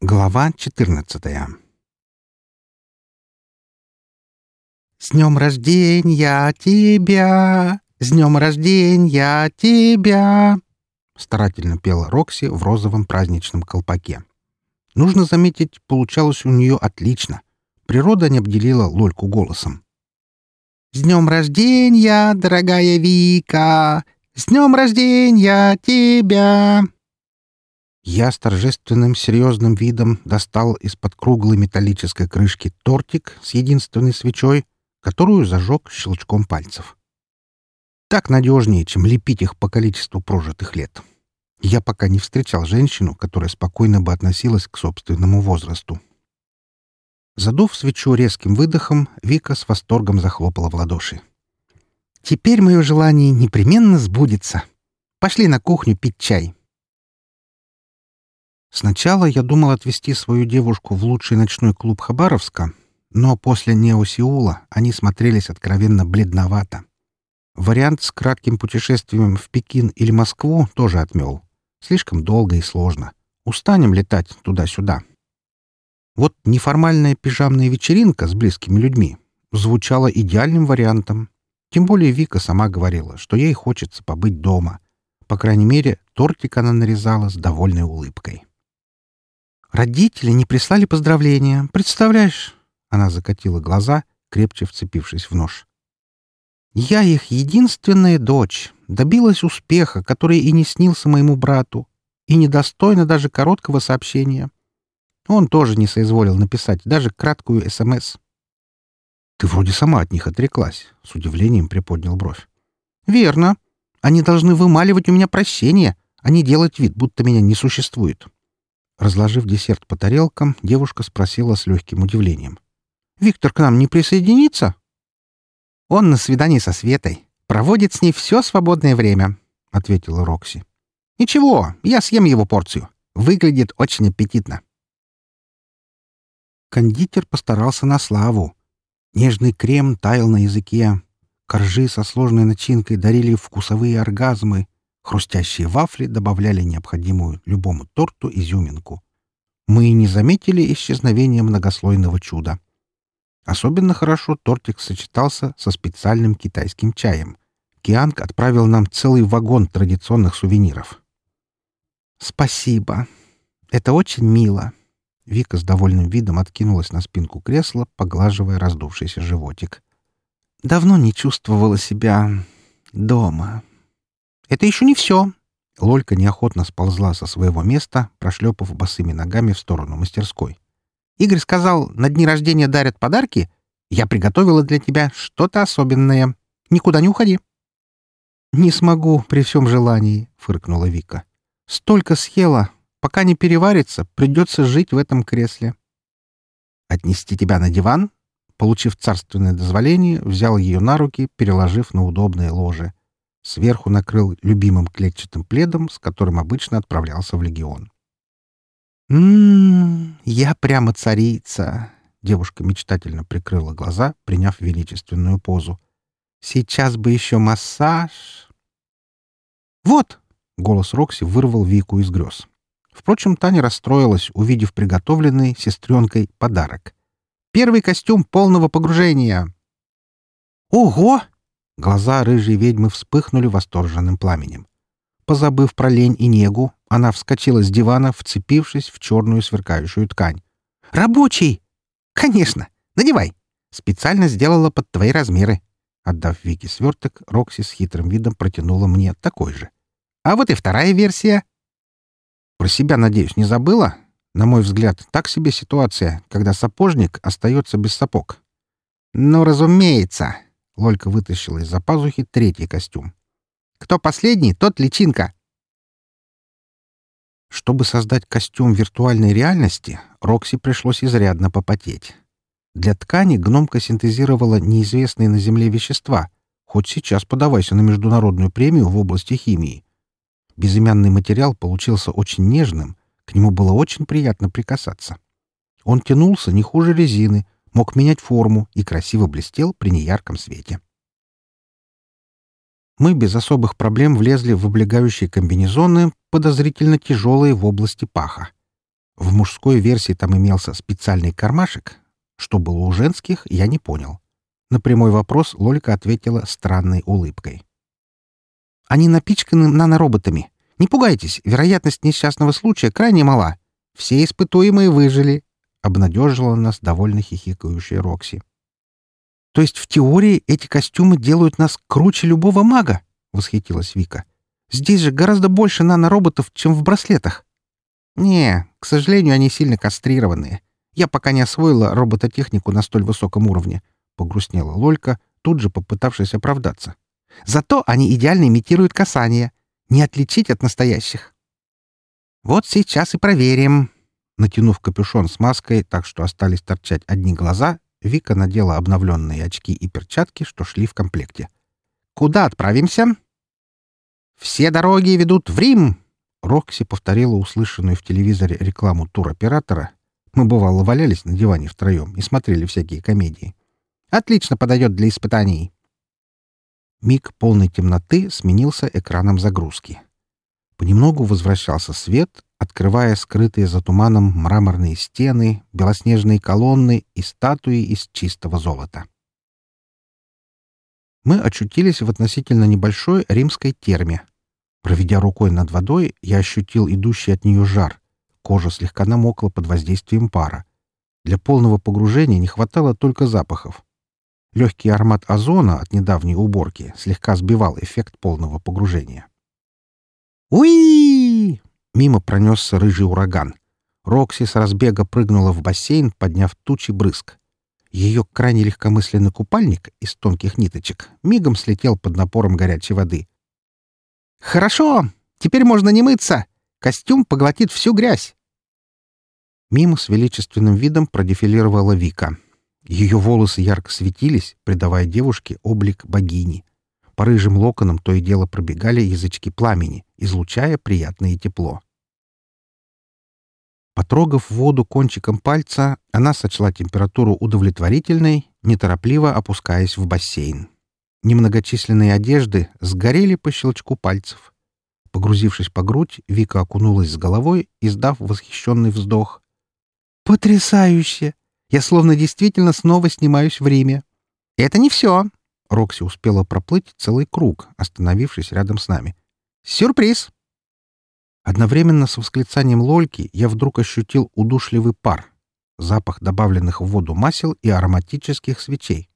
Глава 14 «С днем рождения тебя! С днем рождения тебя!» Старательно пела Рокси в розовом праздничном колпаке. Нужно заметить, получалось у нее отлично. Природа не обделила Лольку голосом. «С днем рождения, дорогая Вика! С днем рождения тебя!» Я с торжественным серьезным видом достал из-под круглой металлической крышки тортик с единственной свечой, которую зажег щелчком пальцев. Так надежнее, чем лепить их по количеству прожитых лет. Я пока не встречал женщину, которая спокойно бы относилась к собственному возрасту. Задув свечу резким выдохом, Вика с восторгом захлопала в ладоши. «Теперь мое желание непременно сбудется. Пошли на кухню пить чай». Сначала я думал отвезти свою девушку в лучший ночной клуб Хабаровска, но после Нео-Сеула они смотрелись откровенно бледновато. Вариант с кратким путешествием в Пекин или Москву тоже отмел. Слишком долго и сложно. Устанем летать туда-сюда. Вот неформальная пижамная вечеринка с близкими людьми звучала идеальным вариантом. Тем более Вика сама говорила, что ей хочется побыть дома. По крайней мере, тортик она нарезала с довольной улыбкой. Родители не прислали поздравления. Представляешь? Она закатила глаза, крепче вцепившись в нож. Я их единственная дочь, добилась успеха, который и не снился моему брату, и недостойна даже короткого сообщения. Он тоже не соизволил написать даже краткую СМС. «Ты вроде сама от них отреклась», — с удивлением приподнял бровь. «Верно. Они должны вымаливать у меня прощение, а не делать вид, будто меня не существует». Разложив десерт по тарелкам, девушка спросила с легким удивлением. «Виктор к нам не присоединится?» «Он на свидании со Светой. Проводит с ней все свободное время», — ответила Рокси. «Ничего, я съем его порцию. Выглядит очень аппетитно». Кондитер постарался на славу. Нежный крем таял на языке. Коржи со сложной начинкой дарили вкусовые оргазмы. Хрустящие вафли добавляли необходимую любому торту изюминку. Мы и не заметили исчезновения многослойного чуда. Особенно хорошо тортик сочетался со специальным китайским чаем. Кианг отправил нам целый вагон традиционных сувениров. «Спасибо. Это очень мило». Вика с довольным видом откинулась на спинку кресла, поглаживая раздувшийся животик. «Давно не чувствовала себя дома». «Это еще не все!» Лолька неохотно сползла со своего места, прошлепав босыми ногами в сторону мастерской. «Игорь сказал, на дни рождения дарят подарки. Я приготовила для тебя что-то особенное. Никуда не уходи». «Не смогу при всем желании», — фыркнула Вика. «Столько съела. Пока не переварится, придется жить в этом кресле». «Отнести тебя на диван?» Получив царственное дозволение, взял ее на руки, переложив на удобное ложе. Сверху накрыл любимым клетчатым пледом, с которым обычно отправлялся в легион. «М-м, я прямо царица!» Девушка мечтательно прикрыла глаза, приняв величественную позу. «Сейчас бы еще массаж!» «Вот!» — голос Рокси вырвал Вику из грез. Впрочем, Таня расстроилась, увидев приготовленный сестренкой подарок. «Первый костюм полного погружения!» «Ого!» Глаза рыжей ведьмы вспыхнули восторженным пламенем. Позабыв про лень и негу, она вскочила с дивана, вцепившись в черную сверкающую ткань. «Рабочий!» «Конечно! Надевай! Специально сделала под твои размеры!» Отдав Вике сверток, Рокси с хитрым видом протянула мне такой же. «А вот и вторая версия!» «Про себя, надеюсь, не забыла?» На мой взгляд, так себе ситуация, когда сапожник остается без сапог. «Ну, разумеется!» Лолька вытащила из-за пазухи третий костюм. «Кто последний, тот личинка!» Чтобы создать костюм виртуальной реальности, Рокси пришлось изрядно попотеть. Для ткани гномка синтезировала неизвестные на Земле вещества, хоть сейчас подавайся на международную премию в области химии. Безымянный материал получился очень нежным, к нему было очень приятно прикасаться. Он тянулся не хуже резины — мог менять форму и красиво блестел при неярком свете. Мы без особых проблем влезли в облегающие комбинезоны, подозрительно тяжелые в области паха. В мужской версии там имелся специальный кармашек. Что было у женских, я не понял. На прямой вопрос Лолька ответила странной улыбкой. «Они напичканы нанороботами. Не пугайтесь, вероятность несчастного случая крайне мала. Все испытуемые выжили», — обнадежила нас довольно хихикающая Рокси. «То есть в теории эти костюмы делают нас круче любого мага?» — восхитилась Вика. «Здесь же гораздо больше нанороботов, чем в браслетах». «Не, к сожалению, они сильно кастрированные. Я пока не освоила робототехнику на столь высоком уровне», — погрустнела Лолька, тут же попытавшись оправдаться. «Зато они идеально имитируют касание. Не отличить от настоящих». «Вот сейчас и проверим». Натянув капюшон с маской так, что остались торчать одни глаза, Вика надела обновленные очки и перчатки, что шли в комплекте. «Куда отправимся?» «Все дороги ведут в Рим!» Рокси повторила услышанную в телевизоре рекламу туроператора. Мы, бывало, валялись на диване втроем и смотрели всякие комедии. «Отлично подойдет для испытаний!» Миг полной темноты сменился экраном загрузки. Понемногу возвращался свет, открывая скрытые за туманом мраморные стены, белоснежные колонны и статуи из чистого золота. Мы очутились в относительно небольшой римской терме. Проведя рукой над водой, я ощутил идущий от нее жар. Кожа слегка намокла под воздействием пара. Для полного погружения не хватало только запахов. Легкий аромат озона от недавней уборки слегка сбивал эффект полного погружения. «Уи!» Мимо пронесся рыжий ураган. Рокси с разбега прыгнула в бассейн, подняв тучи брызг. Ее крайне легкомысленный купальник из тонких ниточек мигом слетел под напором горячей воды. «Хорошо! Теперь можно не мыться! Костюм поглотит всю грязь!» Мимо с величественным видом продефилировала Вика. Ее волосы ярко светились, придавая девушке облик богини. По рыжим локонам то и дело пробегали язычки пламени, излучая приятное тепло. Потрогав воду кончиком пальца, она сочла температуру удовлетворительной, неторопливо опускаясь в бассейн. Немногочисленные одежды сгорели по щелчку пальцев. Погрузившись по грудь, Вика окунулась с головой, издав восхищенный вздох. «Потрясающе! Я словно действительно снова снимаюсь в Риме. Это не все. Рокси успела проплыть целый круг, остановившись рядом с нами. «Сюрприз!» Одновременно с восклицанием Лольки я вдруг ощутил удушливый пар, запах добавленных в воду масел и ароматических свечей.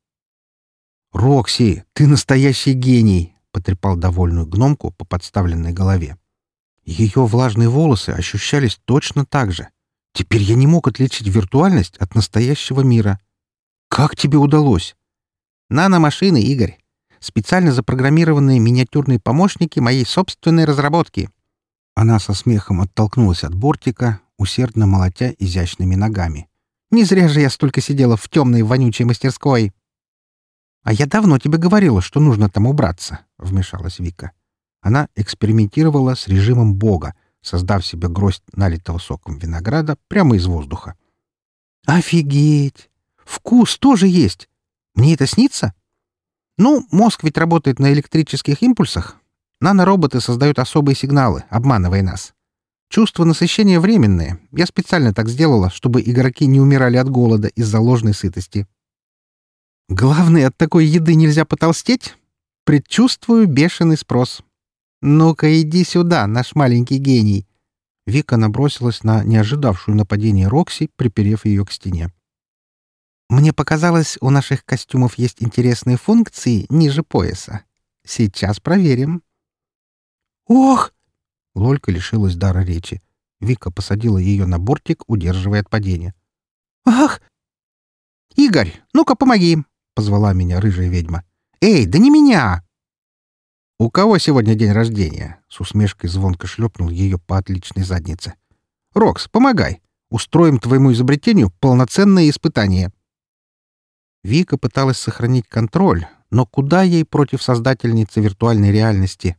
«Рокси, ты настоящий гений!» — потрепал довольную гномку по подставленной голове. Ее влажные волосы ощущались точно так же. Теперь я не мог отличить виртуальность от настоящего мира. «Как тебе удалось?» Наномашины, Игорь. Специально запрограммированные миниатюрные помощники моей собственной разработки. Она со смехом оттолкнулась от бортика, усердно молотя изящными ногами. Не зря же я столько сидела в темной вонючей мастерской. «А я давно тебе говорила, что нужно там убраться», — вмешалась Вика. Она экспериментировала с режимом Бога, создав себе гроздь налитого соком винограда прямо из воздуха. «Офигеть! Вкус тоже есть! Мне это снится? Ну, мозг ведь работает на электрических импульсах. Нанороботы создают особые сигналы, обманывая нас. Чувство насыщения временное. Я специально так сделала, чтобы игроки не умирали от голода из-за ложной сытости. Главное, от такой еды нельзя потолстеть. Предчувствую бешеный спрос. Ну-ка, иди сюда, наш маленький гений. Вика набросилась на неожидавшую нападение Рокси, приперев ее к стене. Мне показалось, у наших костюмов есть интересные функции ниже пояса. Сейчас проверим. Ох! Лолька лишилась дара речи. Вика посадила ее на бортик, удерживая от падения. Ах! Игорь, ну-ка помоги, позвала меня рыжая ведьма. Эй, да не меня! У кого сегодня день рождения? С усмешкой звонко шлепнул ее по отличной заднице. Рокс, помогай. Устроим твоему изобретению полноценное испытание. Вика пыталась сохранить контроль, но куда ей против создательницы виртуальной реальности?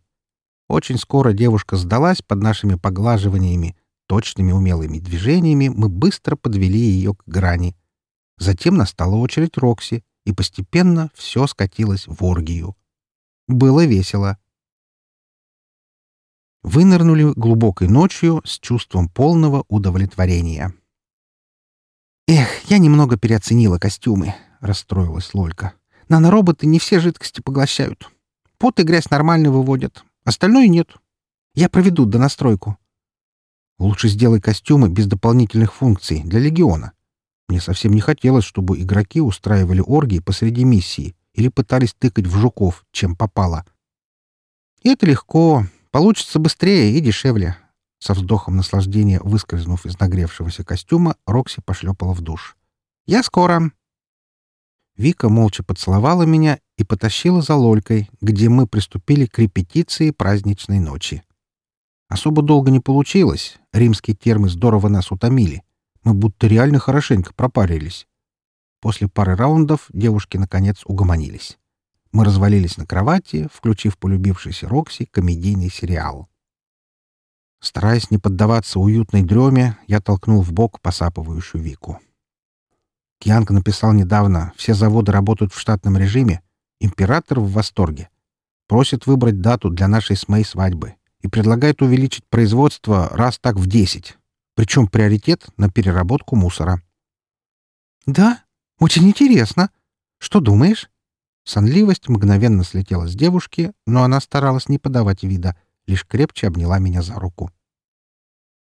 Очень скоро девушка сдалась под нашими поглаживаниями, точными умелыми движениями мы быстро подвели ее к грани. Затем настала очередь Рокси, и постепенно все скатилось в оргию. Было весело. Вынырнули глубокой ночью с чувством полного удовлетворения. «Эх, я немного переоценила костюмы», — расстроилась Лолька. «Нанороботы не все жидкости поглощают. Пот и грязь нормально выводят, остальное нет. Я проведу донастройку». «Лучше сделай костюмы без дополнительных функций для Легиона. Мне совсем не хотелось, чтобы игроки устраивали оргии посреди миссии или пытались тыкать в жуков, чем попало». «Это легко. Получится быстрее и дешевле. Со вздохом наслаждения, выскользнув из нагревшегося костюма, Рокси пошлепала в душ. «Я скоро!» Вика молча поцеловала меня и потащила за Лолькой, где мы приступили к репетиции праздничной ночи. Особо долго не получилось. Римские термы здорово нас утомили. Мы будто реально хорошенько пропарились. После пары раундов девушки, наконец, угомонились. Мы развалились на кровати, включив полюбившийся Рокси комедийный сериал. Стараясь не поддаваться уютной дреме, я толкнул в бок посапывающую Вику. Кьянг написал недавно, все заводы работают в штатном режиме. Император в восторге. Просит выбрать дату для нашей с Мэй свадьбы и предлагает увеличить производство раз так в десять. Причем приоритет на переработку мусора. «Да? Очень интересно. Что думаешь?» Сонливость мгновенно слетела с девушки, но она старалась не подавать вида — лишь крепче обняла меня за руку.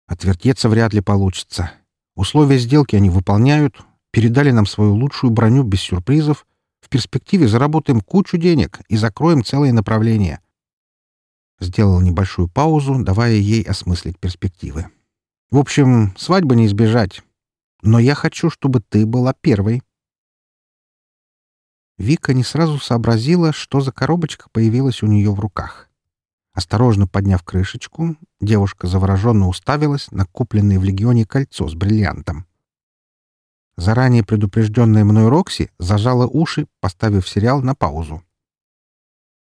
Отвертеться вряд ли получится. Условия сделки они выполняют, передали нам свою лучшую броню без сюрпризов. Перспективе заработаем кучу денег и закроем целое направление. Сделал небольшую паузу, давая ей осмыслить перспективы. В общем, свадьбы не избежать. Но я хочу, чтобы ты была первой. Вика не сразу сообразила, что за коробочка появилась у нее в руках. Осторожно подняв крышечку, девушка завороженно уставилась на купленное в легионе кольцо с бриллиантом. Заранее предупрежденная мной Рокси зажала уши, поставив сериал на паузу.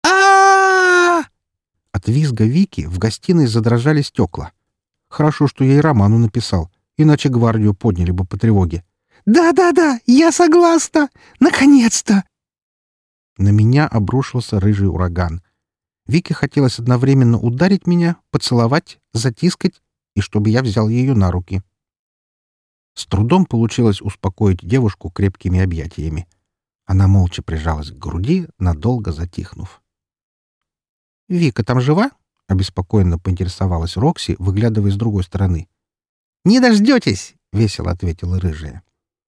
а От визга Вики в гостиной задрожали стекла. Хорошо, что я и Роману написал, иначе гвардию подняли бы по тревоге. «Да-да-да, я согласна! Наконец-то!» На меня обрушился рыжий ураган — Вике хотелось одновременно ударить меня, поцеловать, затискать и чтобы я взял ее на руки. С трудом получилось успокоить девушку крепкими объятиями. Она молча прижалась к груди, надолго затихнув. «Вика там жива?» — обеспокоенно поинтересовалась Рокси, выглядывая с другой стороны. «Не дождетесь!» — весело ответила рыжая.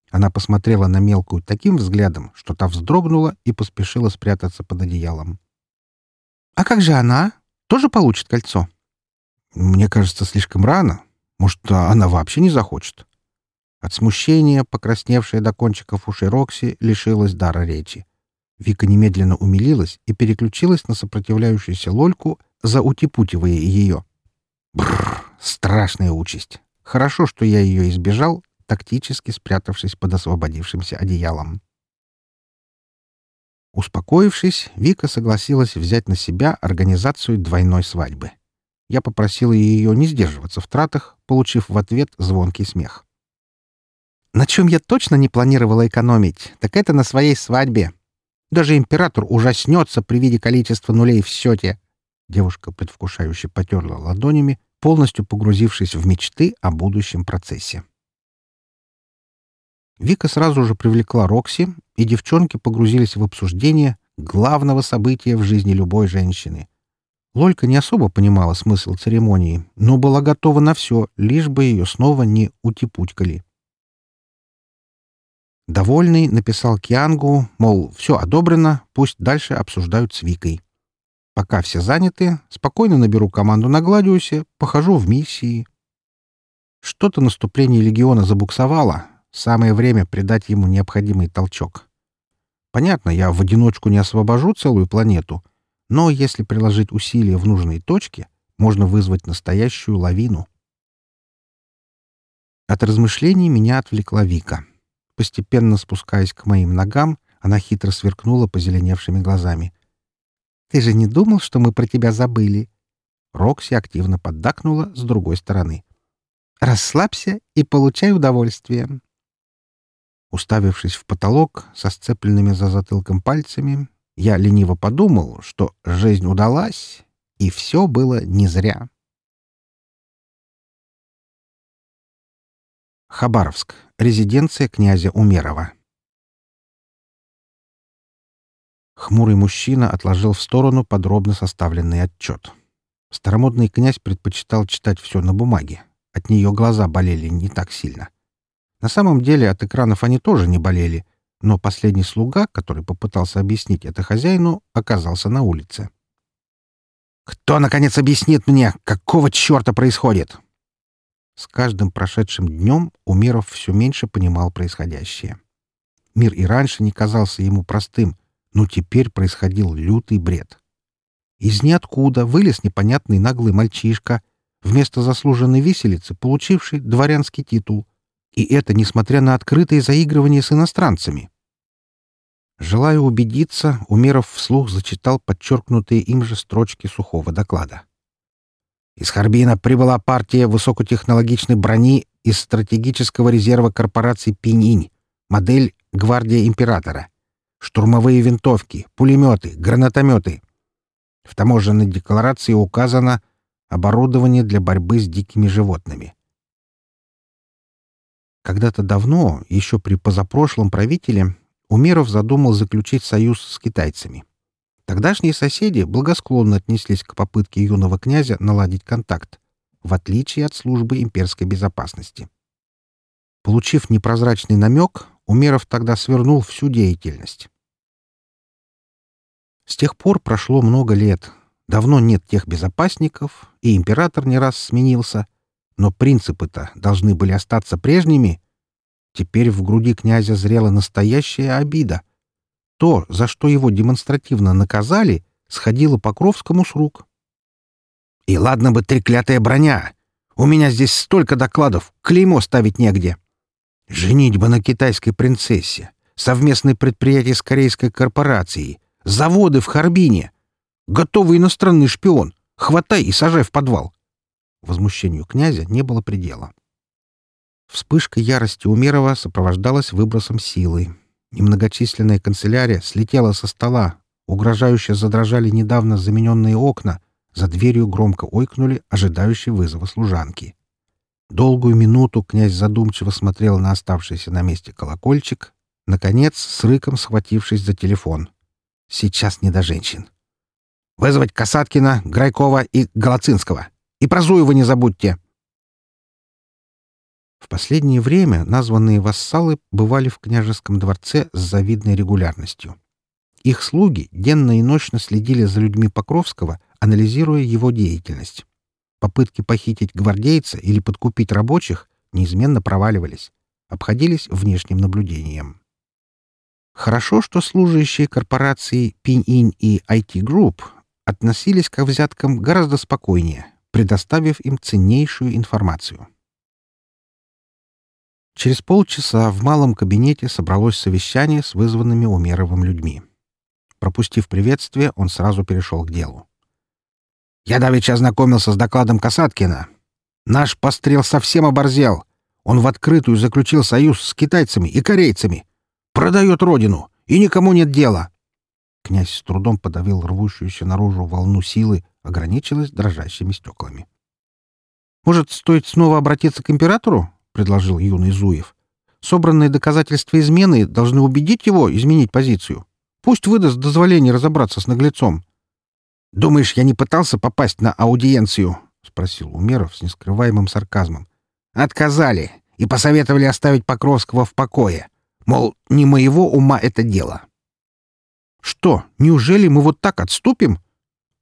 Она посмотрела на мелкую таким взглядом, что та вздрогнула и поспешила спрятаться под одеялом. «А как же она? Тоже получит кольцо?» «Мне кажется, слишком рано. Может, она вообще не захочет?» От смущения, покрасневшая до кончиков ушей Рокси, лишилась дара речи. Вика немедленно умилилась и переключилась на сопротивляющуюся Лольку, заутипутивая ее. Бррр, страшная участь. Хорошо, что я ее избежал, тактически спрятавшись под освободившимся одеялом. Успокоившись, Вика согласилась взять на себя организацию двойной свадьбы. Я попросила ее не сдерживаться в тратах, получив в ответ звонкий смех. «На чем я точно не планировала экономить, так это на своей свадьбе. Даже император ужаснется при виде количества нулей в счете». Девушка предвкушающе потерла ладонями, полностью погрузившись в мечты о будущем процессе. Вика сразу же привлекла Рокси, и девчонки погрузились в обсуждение главного события в жизни любой женщины. Лолька не особо понимала смысл церемонии, но была готова на все, лишь бы ее снова не утипутькали. Довольный написал Киангу, мол, все одобрено, пусть дальше обсуждают с Викой. Пока все заняты, спокойно наберу команду на Гладиусе, похожу в миссии. Что-то наступление легиона забуксовало, Самое время придать ему необходимый толчок. Понятно, я в одиночку не освобожу целую планету, но если приложить усилия в нужные точки, можно вызвать настоящую лавину. От размышлений меня отвлекла Вика. Постепенно спускаясь к моим ногам, она хитро сверкнула позеленевшими глазами. «Ты же не думал, что мы про тебя забыли?» Рокси активно поддакнула с другой стороны. «Расслабься и получай удовольствие. Уставившись в потолок со сцепленными за затылком пальцами, я лениво подумал, что жизнь удалась, и все было не зря. Хабаровск. Резиденция князя Умерова. Хмурый мужчина отложил в сторону подробно составленный отчет. Старомодный князь предпочитал читать все на бумаге. От нее глаза болели не так сильно. На самом деле от экранов они тоже не болели, но последний слуга, который попытался объяснить это хозяину, оказался на улице. «Кто, наконец, объяснит мне, какого черта происходит?» С каждым прошедшим днем Умеров все меньше понимал происходящее. Мир и раньше не казался ему простым, но теперь происходил лютый бред. Из ниоткуда вылез непонятный наглый мальчишка, вместо заслуженной виселицы, получивший дворянский титул. И это несмотря на открытые заигрывания с иностранцами. Желая убедиться, Умеров вслух зачитал подчеркнутые им же строчки сухого доклада. Из Харбина прибыла партия высокотехнологичной брони из стратегического резерва корпорации «Пининь», модель «Гвардия Императора». Штурмовые винтовки, пулеметы, гранатометы. В таможенной декларации указано оборудование для борьбы с дикими животными. Когда-то давно, еще при позапрошлом правителе, Умеров задумал заключить союз с китайцами. Тогдашние соседи благосклонно отнеслись к попытке юного князя наладить контакт, в отличие от службы имперской безопасности. Получив непрозрачный намек, Умеров тогда свернул всю деятельность. С тех пор прошло много лет. Давно нет тех безопасников, и император не раз сменился. Но принципы-то должны были остаться прежними. Теперь в груди князя зрела настоящая обида. То, за что его демонстративно наказали, сходило Покровскому с рук. «И ладно бы треклятая броня! У меня здесь столько докладов, клеймо ставить негде!» Женить бы на китайской принцессе, совместное предприятие с корейской корпорацией, заводы в Харбине. Готовый иностранный шпион. Хватай и сажай в подвал. Возмущению князя не было предела. Вспышка ярости Умерова сопровождалась выбросом силы. Немногочисленная канцелярия слетела со стола, угрожающе задрожали недавно замененные окна, за дверью громко ойкнули ожидающие вызова служанки. Долгую минуту князь задумчиво смотрел на оставшийся на месте колокольчик, наконец, с рыком схватившись за телефон. Сейчас не до женщин. «Вызвать Касаткина, Грайкова и Голоцинского. И про Зуева не забудьте!» В последнее время названные вассалы бывали в княжеском дворце с завидной регулярностью. Их слуги денно и ночно следили за людьми Покровского, анализируя его деятельность. Попытки похитить гвардейца или подкупить рабочих неизменно проваливались, обходились внешним наблюдением. Хорошо, что служащие корпорации Пинь-Инь и IT Group относились к взяткам гораздо спокойнее, предоставив им ценнейшую информацию. Через полчаса в малом кабинете собралось совещание с вызванными Умеровым людьми. Пропустив приветствие, он сразу перешел к делу. Я давеча ознакомился с докладом Касаткина. Наш пострел совсем оборзел. Он в открытую заключил союз с китайцами и корейцами. Продает родину, и никому нет дела. Князь с трудом подавил рвущуюся наружу волну силы, ограничилась дрожащими стеклами. «Может, стоит снова обратиться к императору?» — предложил юный Зуев. «Собранные доказательства измены должны убедить его изменить позицию. Пусть выдаст дозволение разобраться с наглецом. «Думаешь, я не пытался попасть на аудиенцию?» — спросил Умеров с нескрываемым сарказмом. «Отказали и посоветовали оставить Покровского в покое. Мол, не моего ума это дело». «Что, неужели мы вот так отступим?»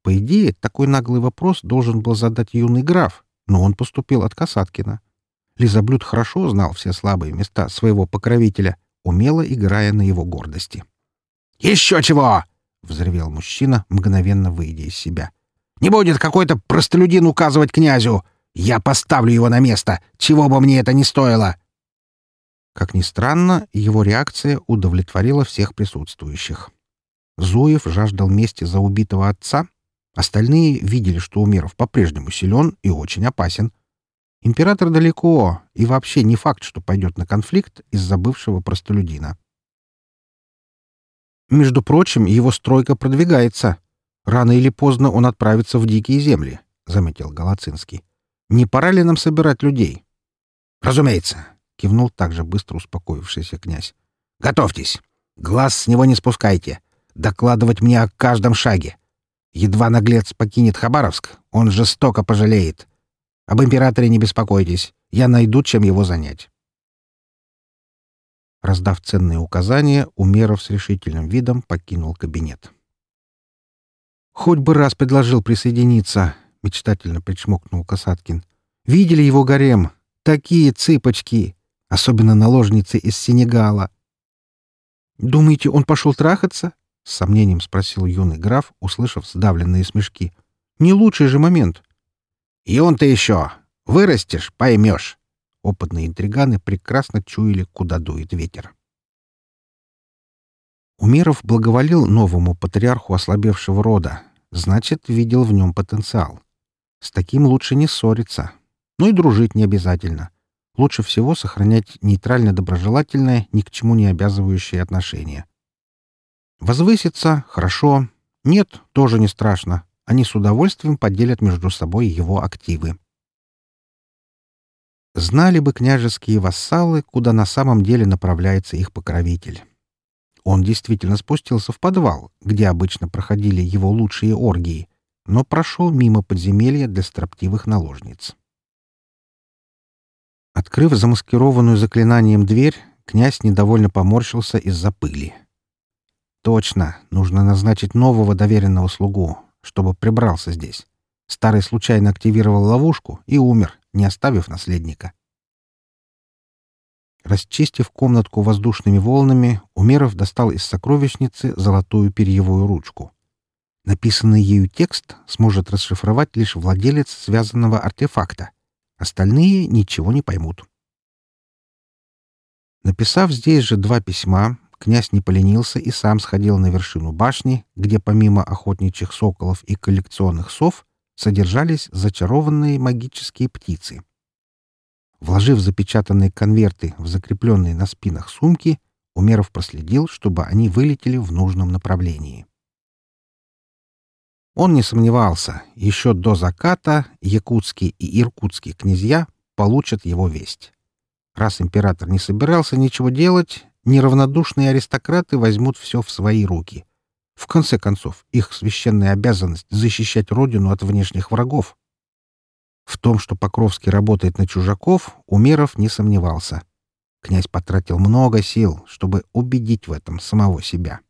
По идее, такой наглый вопрос должен был задать юный граф, но он поступил от Касаткина. Лизаблюд хорошо знал все слабые места своего покровителя, умело играя на его гордости. «Еще чего!» — взревел мужчина, мгновенно выйдя из себя. «Не будет какой-то простолюдин указывать князю! Я поставлю его на место, чего бы мне это ни стоило!» Как ни странно, его реакция удовлетворила всех присутствующих. Зуев жаждал мести за убитого отца. Остальные видели, что Умеров по-прежнему силен и очень опасен. Император далеко, и вообще не факт, что пойдет на конфликт из-за бывшего простолюдина. Между прочим, его стройка продвигается. Рано или поздно он отправится в дикие земли, — заметил Голоцинский. Не пора ли нам собирать людей? Разумеется. кивнул также быстро успокоившийся князь. «Готовьтесь! Глаз с него не спускайте! Докладывать мне о каждом шаге! Едва наглец покинет Хабаровск, он жестоко пожалеет. Об императоре не беспокойтесь, я найду, чем его занять». Раздав ценные указания, Умеров с решительным видом покинул кабинет. «Хоть бы раз предложил присоединиться», — мечтательно причмокнул Касаткин. «Видели его гарем? Такие цыпочки! Особенно наложницы из Сенегала!» «Думаете, он пошел трахаться?» — с сомнением спросил юный граф, услышав сдавленные смешки. «Не лучший же момент». «И он-то еще! Вырастешь — поймешь!» Опытные интриганы прекрасно чуяли, куда дует ветер. Умеров благоволил новому патриарху ослабевшего рода, значит, видел в нем потенциал. С таким лучше не ссориться. Ну и дружить не обязательно. Лучше всего сохранять нейтрально-доброжелательное, ни к чему не обязывающее отношение. Возвыситься — хорошо. Нет, тоже не страшно. Они с удовольствием поделят между собой его активы. Знали бы княжеские вассалы, куда на самом деле направляется их покровитель. Он действительно спустился в подвал, где обычно проходили его лучшие оргии, но прошел мимо подземелья для строптивых наложниц. Открыв замаскированную заклинанием дверь, князь недовольно поморщился из-за пыли. «Точно, нужно назначить нового доверенного слугу, чтобы прибрался здесь. Старый случайно активировал ловушку и умер, не оставив наследника. Расчистив комнатку воздушными волнами, Умеров достал из сокровищницы золотую перьевую ручку. Написанный ею текст сможет расшифровать лишь владелец связанного артефакта. Остальные ничего не поймут. Написав здесь же два письма, князь не поленился и сам сходил на вершину башни, где помимо охотничьих соколов и коллекционных сов содержались зачарованные магические птицы. Вложив запечатанные конверты в закрепленные на спинах сумки, Умеров проследил, чтобы они вылетели в нужном направлении. Он не сомневался, еще до заката якутские и иркутские князья получат его весть. Раз император не собирался ничего делать, неравнодушные аристократы возьмут все в свои руки. В конце концов, их священная обязанность — защищать родину от внешних врагов. В том, что Покровский работает на чужаков, Умеров не сомневался. Князь потратил много сил, чтобы убедить в этом самого себя.